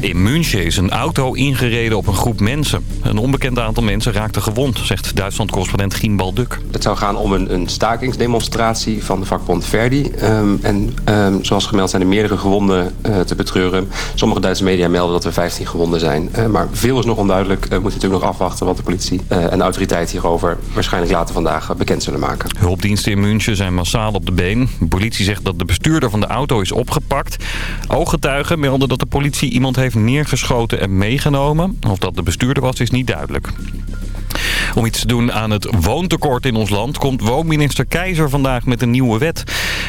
In München is een auto ingereden op een groep mensen. Een onbekend aantal mensen raakte gewond, zegt Duitsland-correspondent Giembal Duk. Het zou gaan om een, een stakingsdemonstratie van de vakbond Verdi. Ehm, en um, zoals gemeld zijn er meerdere gewonden uh, te betreuren. Sommige Duitse media melden dat er 15 gewonden zijn. Uh, maar veel is nog onduidelijk. We moeten natuurlijk nog afwachten wat de politie uh, en de autoriteit hierover waarschijnlijk later vandaag bekend zullen maken. Hulpdiensten in München zijn massaal op de been. De politie zegt dat de bestuurder van de auto is opgepakt. Ooggetuigen melden dat de politie iemand heeft neergeschoten en meegenomen. Of dat de bestuurder was, is niet duidelijk. Om iets te doen aan het woontekort in ons land komt woonminister Keizer vandaag met een nieuwe wet.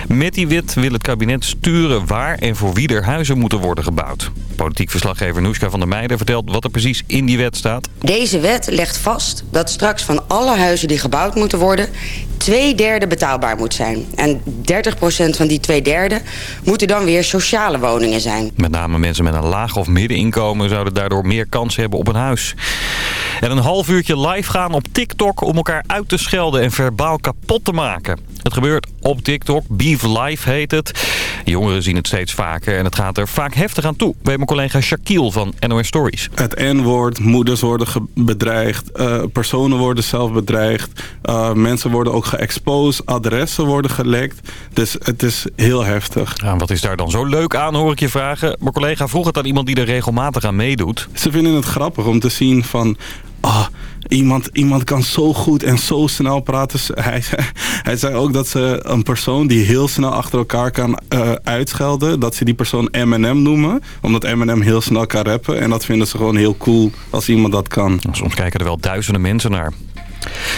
Met die wet wil het kabinet sturen waar en voor wie er huizen moeten worden gebouwd. Politiek verslaggever Noeska van der Meijden vertelt wat er precies in die wet staat. Deze wet legt vast dat straks van alle huizen die gebouwd moeten worden... twee derde betaalbaar moet zijn. En 30% van die twee derde moeten dan weer sociale woningen zijn. Met name mensen met een laag of middeninkomen zouden daardoor meer kans hebben op een huis. En een half uurtje live gaan op TikTok om elkaar uit te schelden en verbaal kapot te maken. Het gebeurt op TikTok. Beef Live heet het. Jongeren zien het steeds vaker en het gaat er vaak heftig aan toe. Bij mijn collega Shaquille van NOS Stories. Het N-woord, moeders worden bedreigd, uh, personen worden zelf bedreigd. Uh, mensen worden ook geëxposed, adressen worden gelekt. Dus het is heel heftig. Ja, wat is daar dan zo leuk aan, hoor ik je vragen. Mijn collega vroeg het aan iemand die er regelmatig aan meedoet. Ze vinden het grappig om te zien van... Ah, iemand, iemand kan zo goed en zo snel praten. Hij, hij zei ook dat ze een persoon die heel snel achter elkaar kan uh, uitschelden... dat ze die persoon Eminem noemen. Omdat Eminem heel snel kan rappen. En dat vinden ze gewoon heel cool als iemand dat kan. Soms kijken er wel duizenden mensen naar.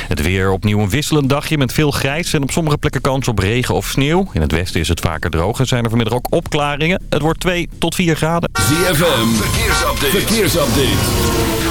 Het weer opnieuw een wisselend dagje met veel grijs en op sommige plekken kans op regen of sneeuw. In het westen is het vaker droog en zijn er vanmiddag ook opklaringen. Het wordt 2 tot 4 graden. ZFM, verkeersupdate. verkeersupdate.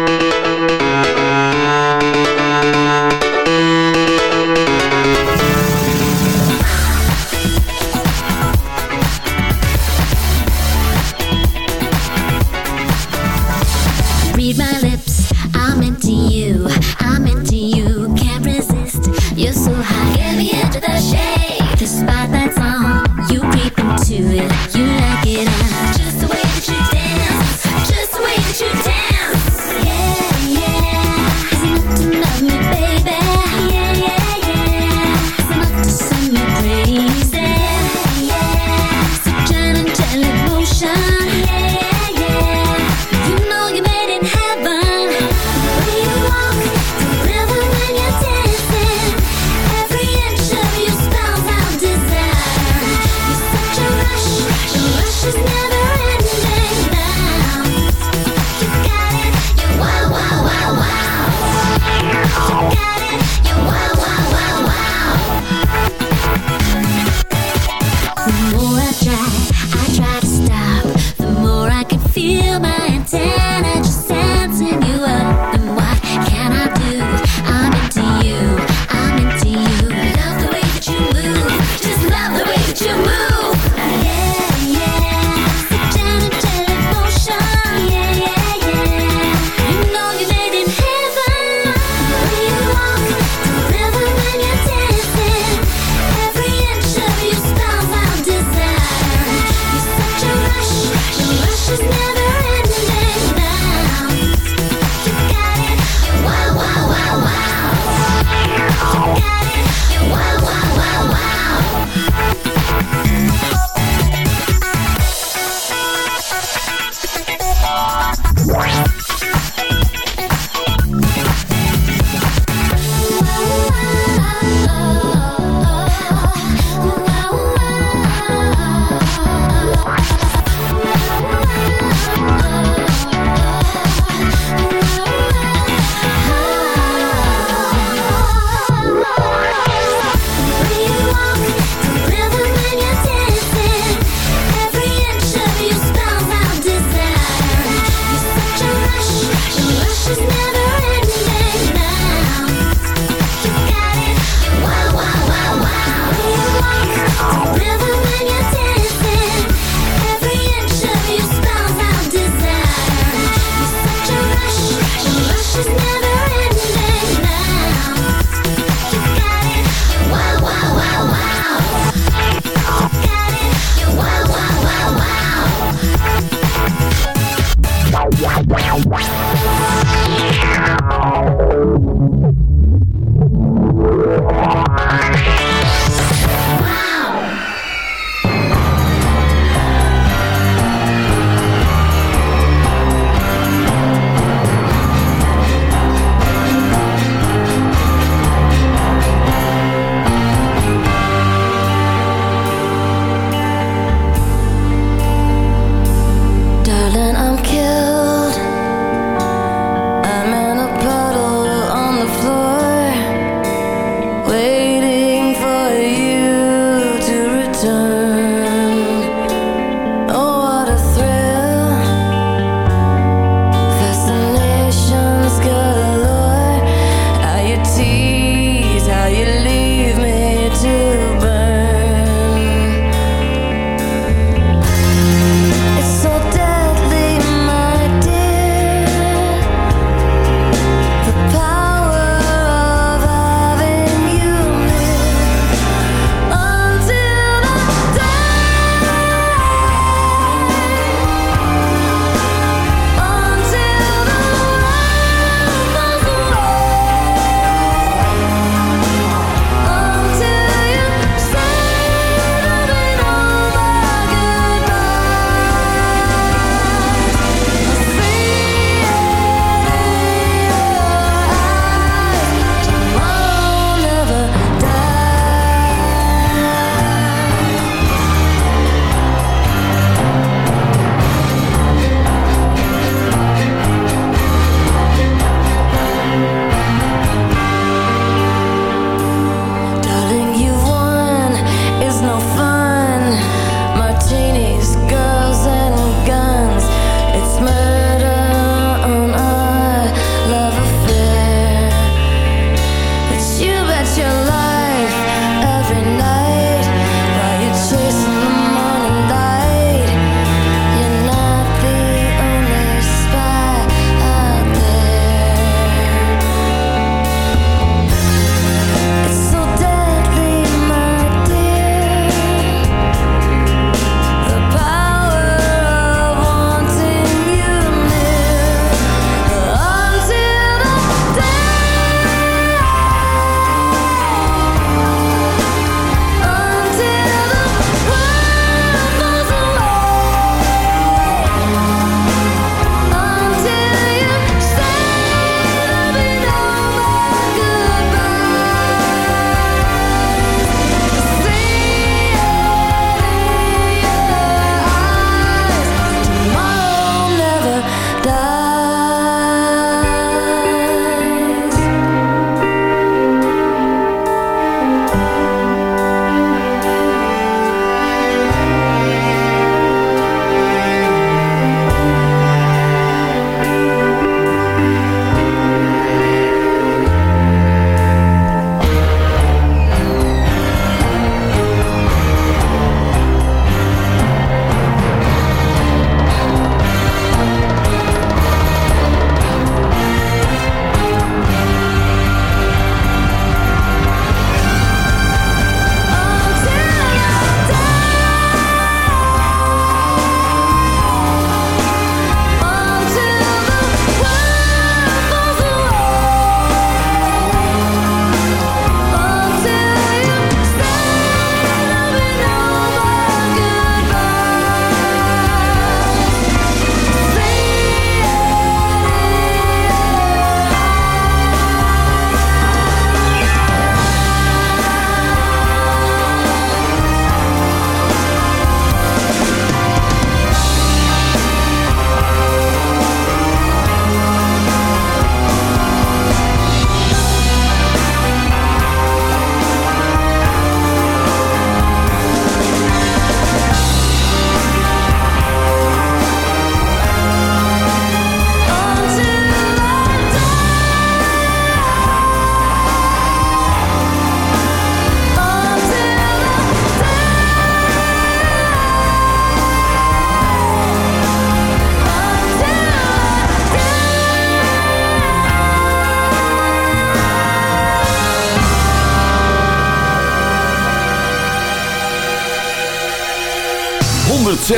it. You like it, I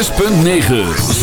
106.9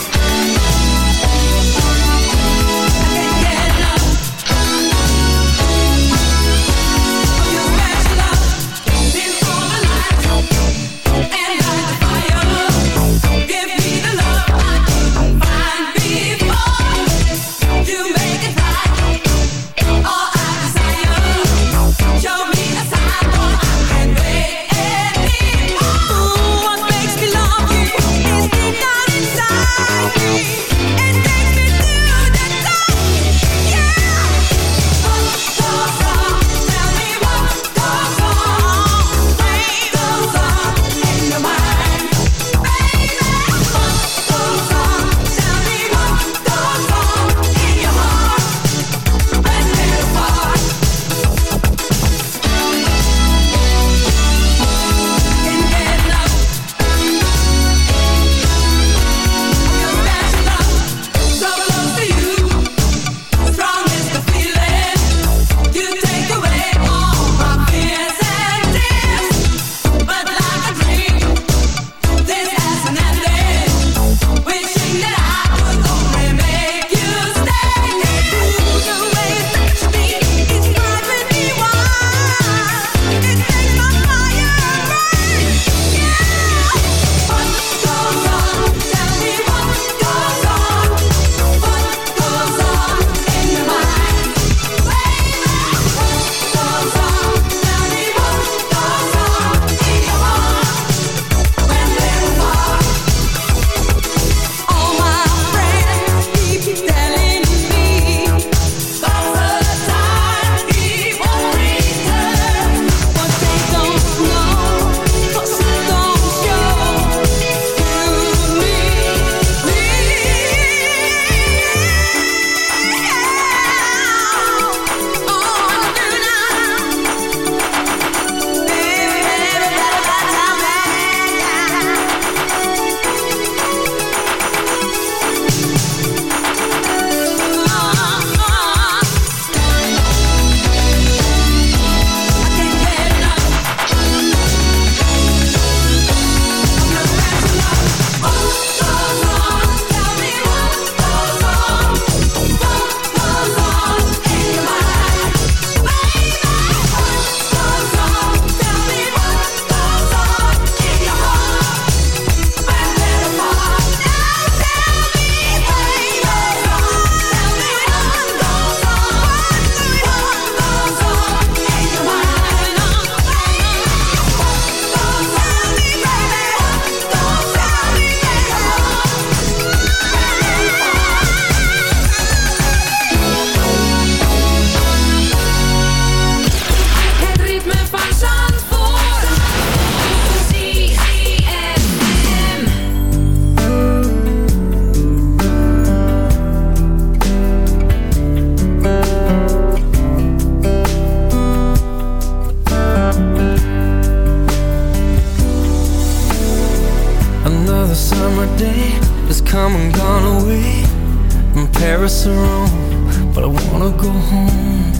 but I wanna go home.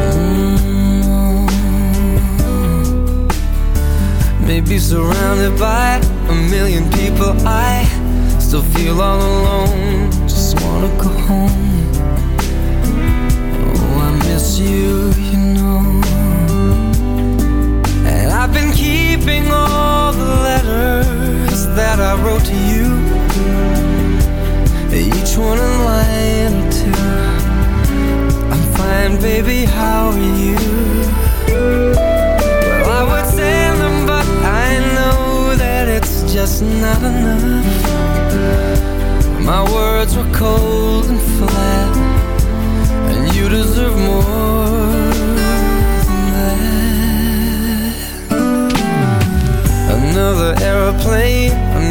Mm. Maybe surrounded by a million people, I still feel all alone. Just wanna go home. Oh, I miss you, you know. And I've been keeping all the letters that I wrote to you. Each one line or two. I'm fine, baby, how are you? Well, I would send them, but I know that it's just not enough. My words were cold and flat, and you deserve more than that. Another aeroplane,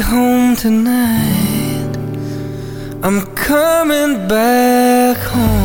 home tonight. I'm coming back home.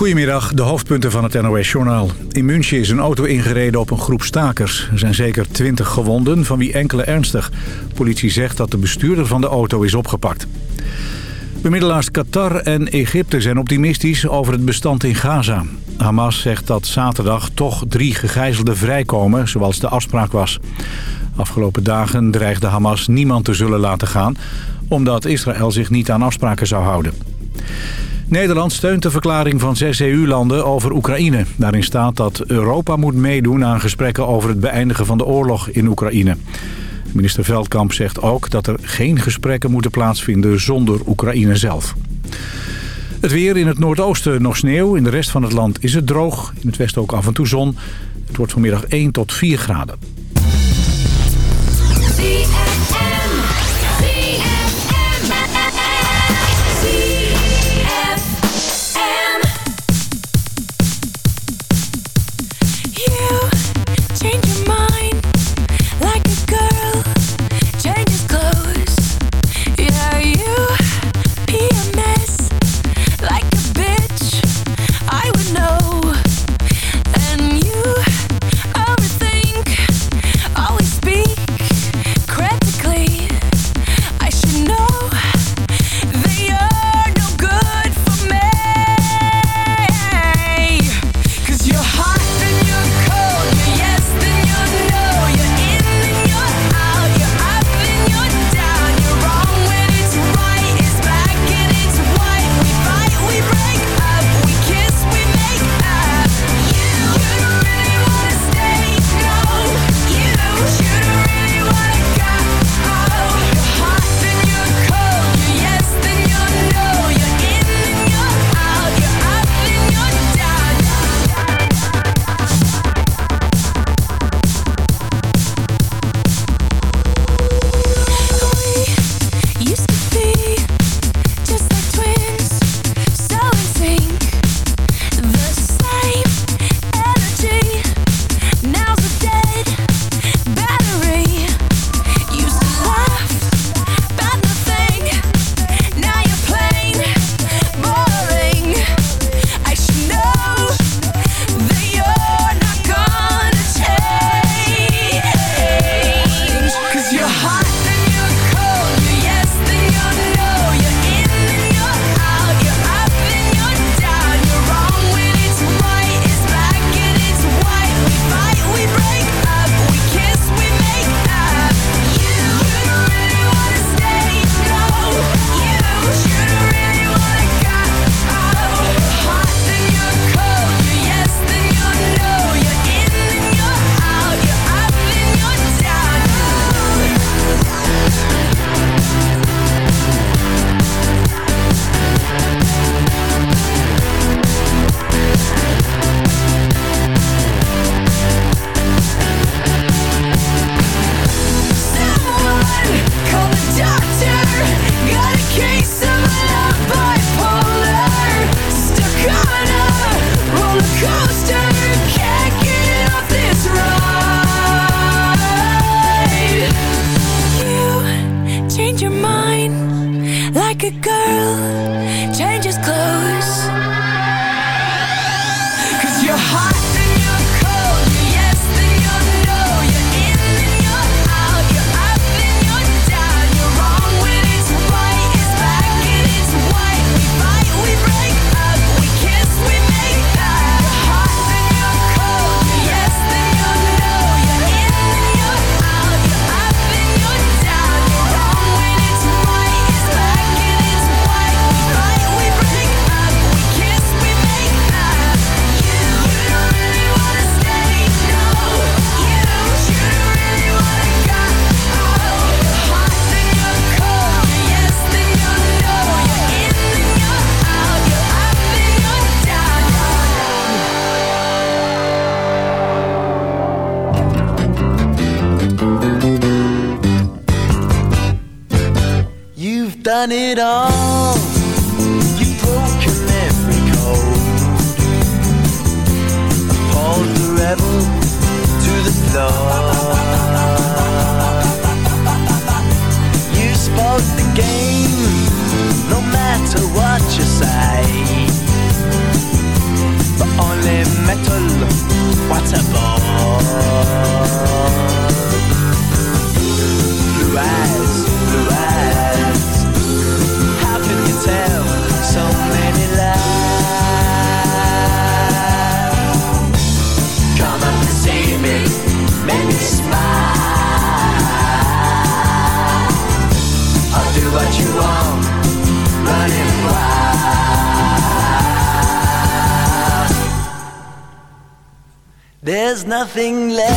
Goedemiddag, de hoofdpunten van het NOS-journaal. In München is een auto ingereden op een groep stakers. Er zijn zeker twintig gewonden, van wie enkele ernstig. Politie zegt dat de bestuurder van de auto is opgepakt. Bemiddelaars Qatar en Egypte zijn optimistisch over het bestand in Gaza. Hamas zegt dat zaterdag toch drie gegijzelden vrijkomen, zoals de afspraak was. Afgelopen dagen dreigde Hamas niemand te zullen laten gaan... omdat Israël zich niet aan afspraken zou houden. Nederland steunt de verklaring van zes EU-landen over Oekraïne. Daarin staat dat Europa moet meedoen aan gesprekken over het beëindigen van de oorlog in Oekraïne. Minister Veldkamp zegt ook dat er geen gesprekken moeten plaatsvinden zonder Oekraïne zelf. Het weer in het noordoosten nog sneeuw. In de rest van het land is het droog. In het westen ook af en toe zon. Het wordt vanmiddag 1 tot 4 graden. Nothing left,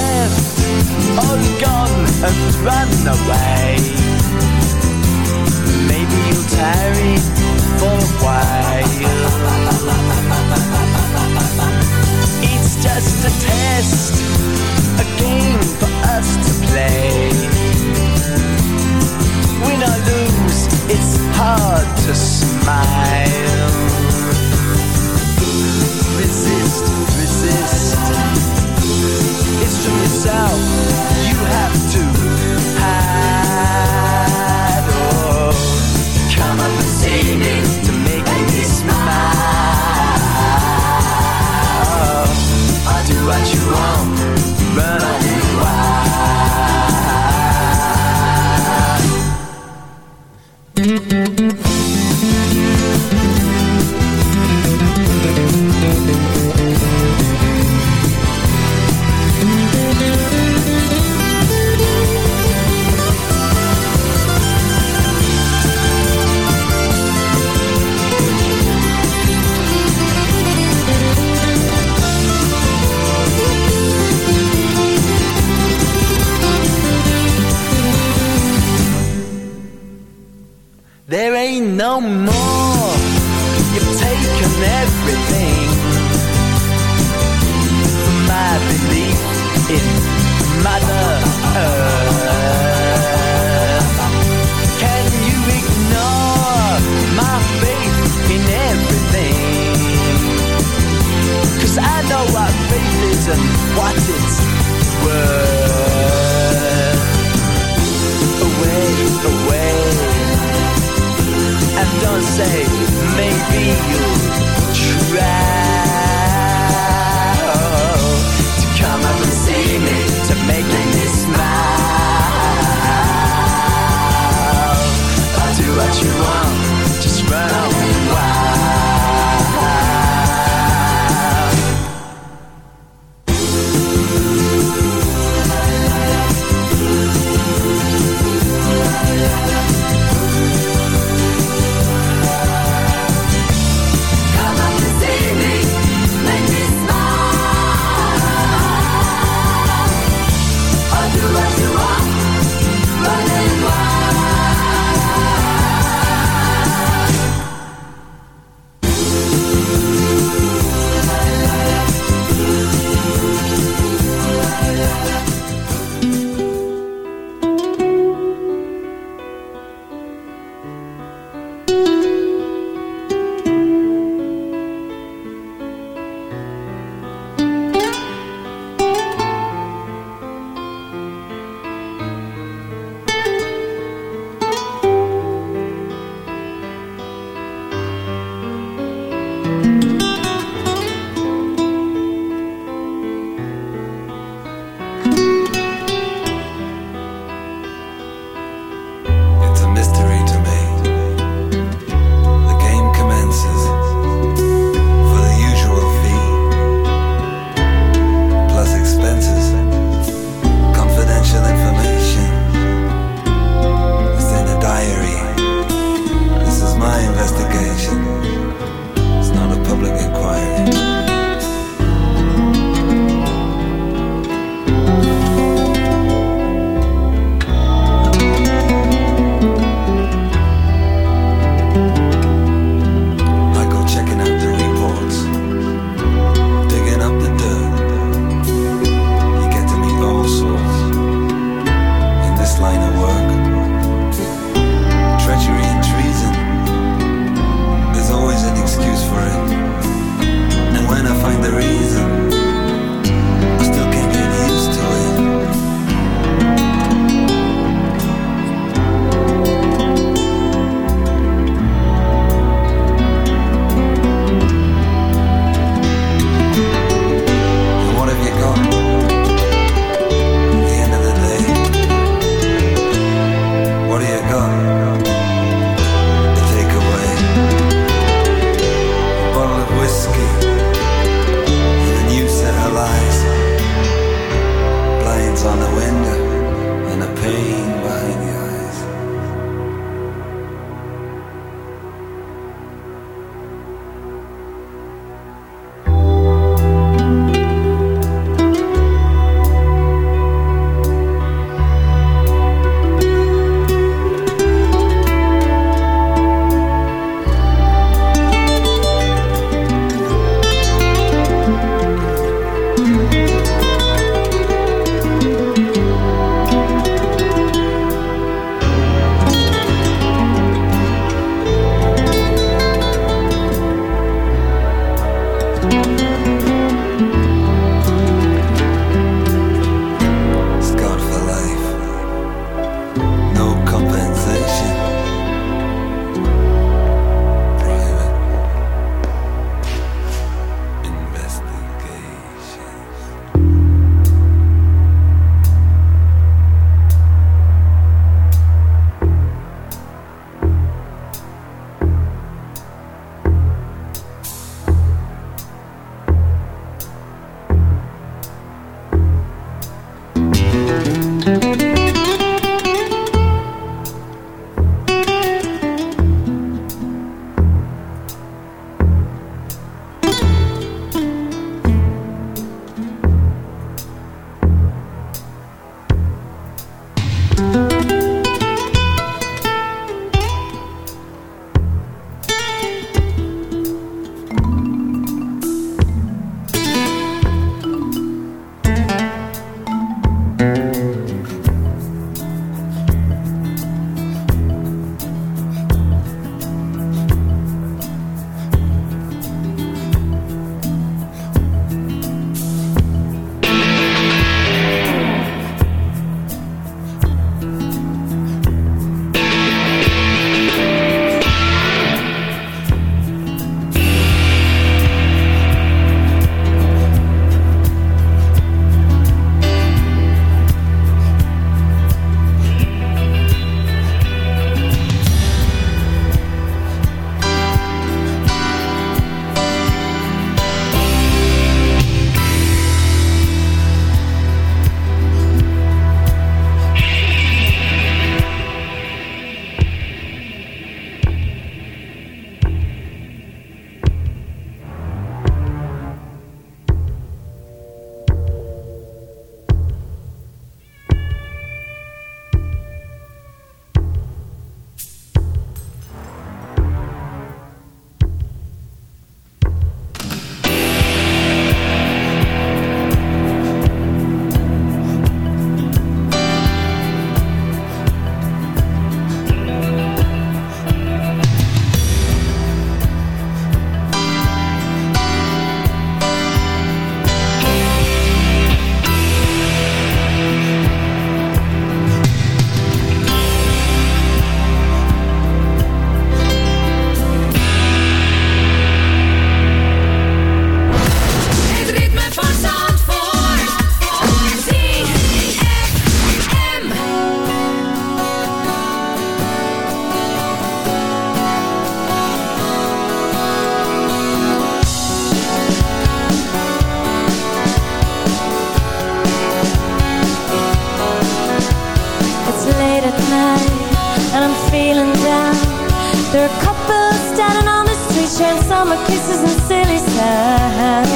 There are couples standing on the street sharing summer kisses and silly signs.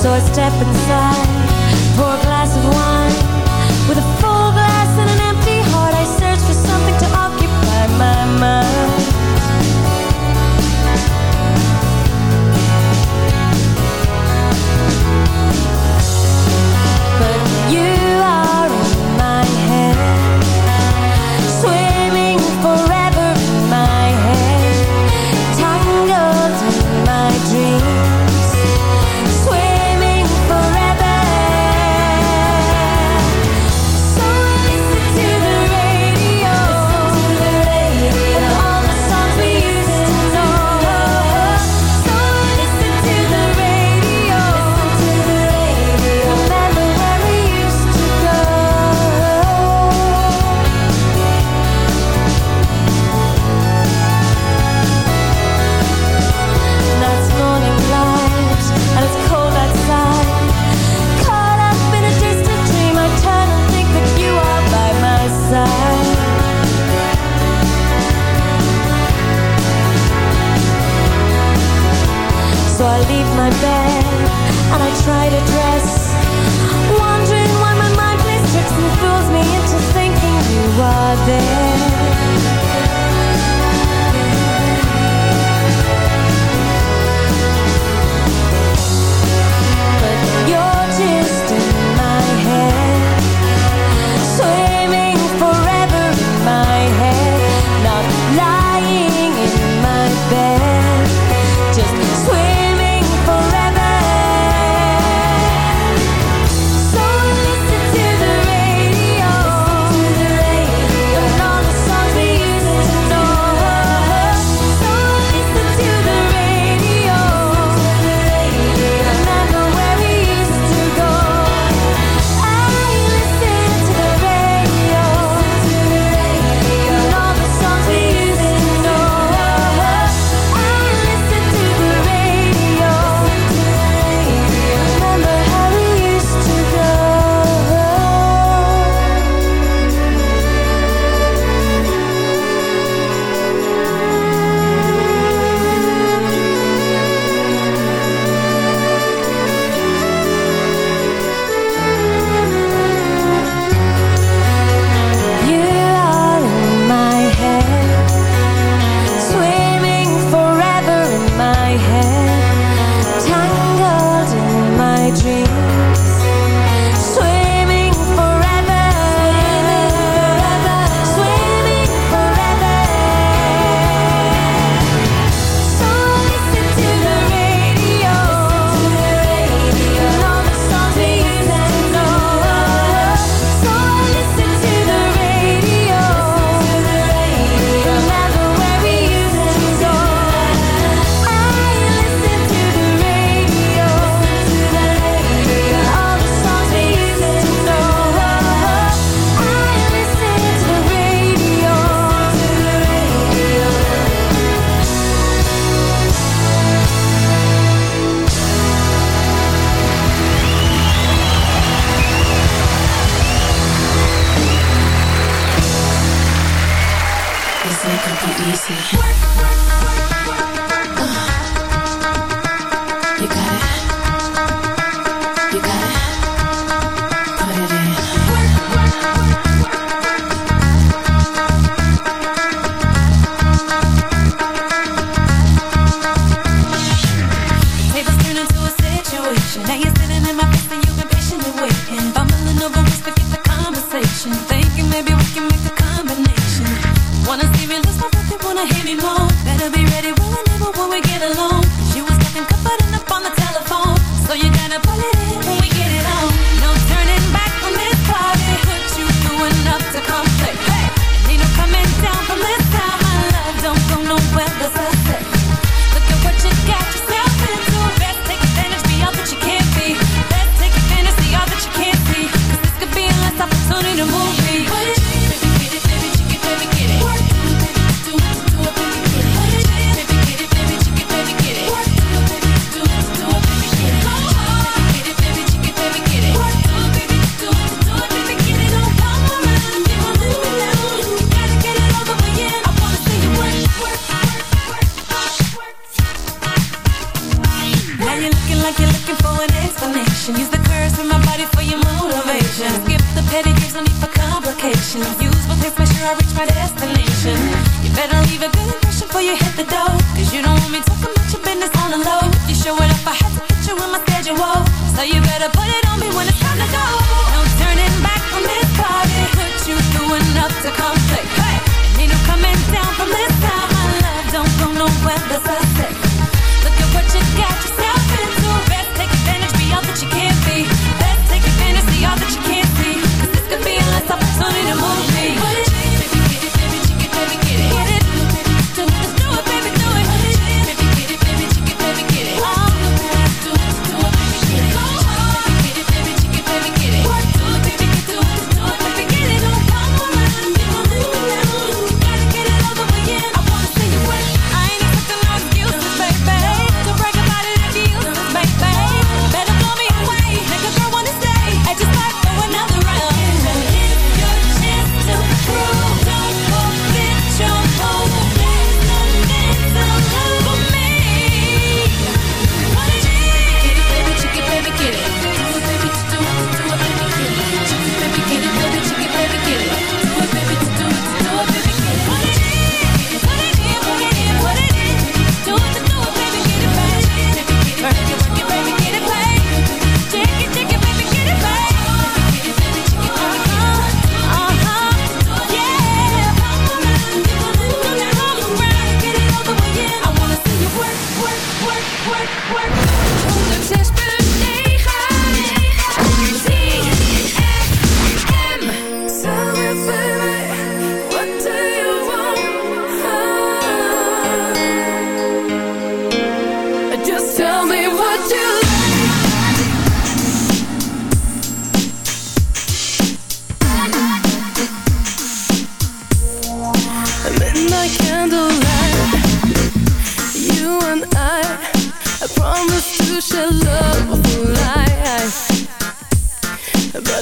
So I step inside there.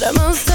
the most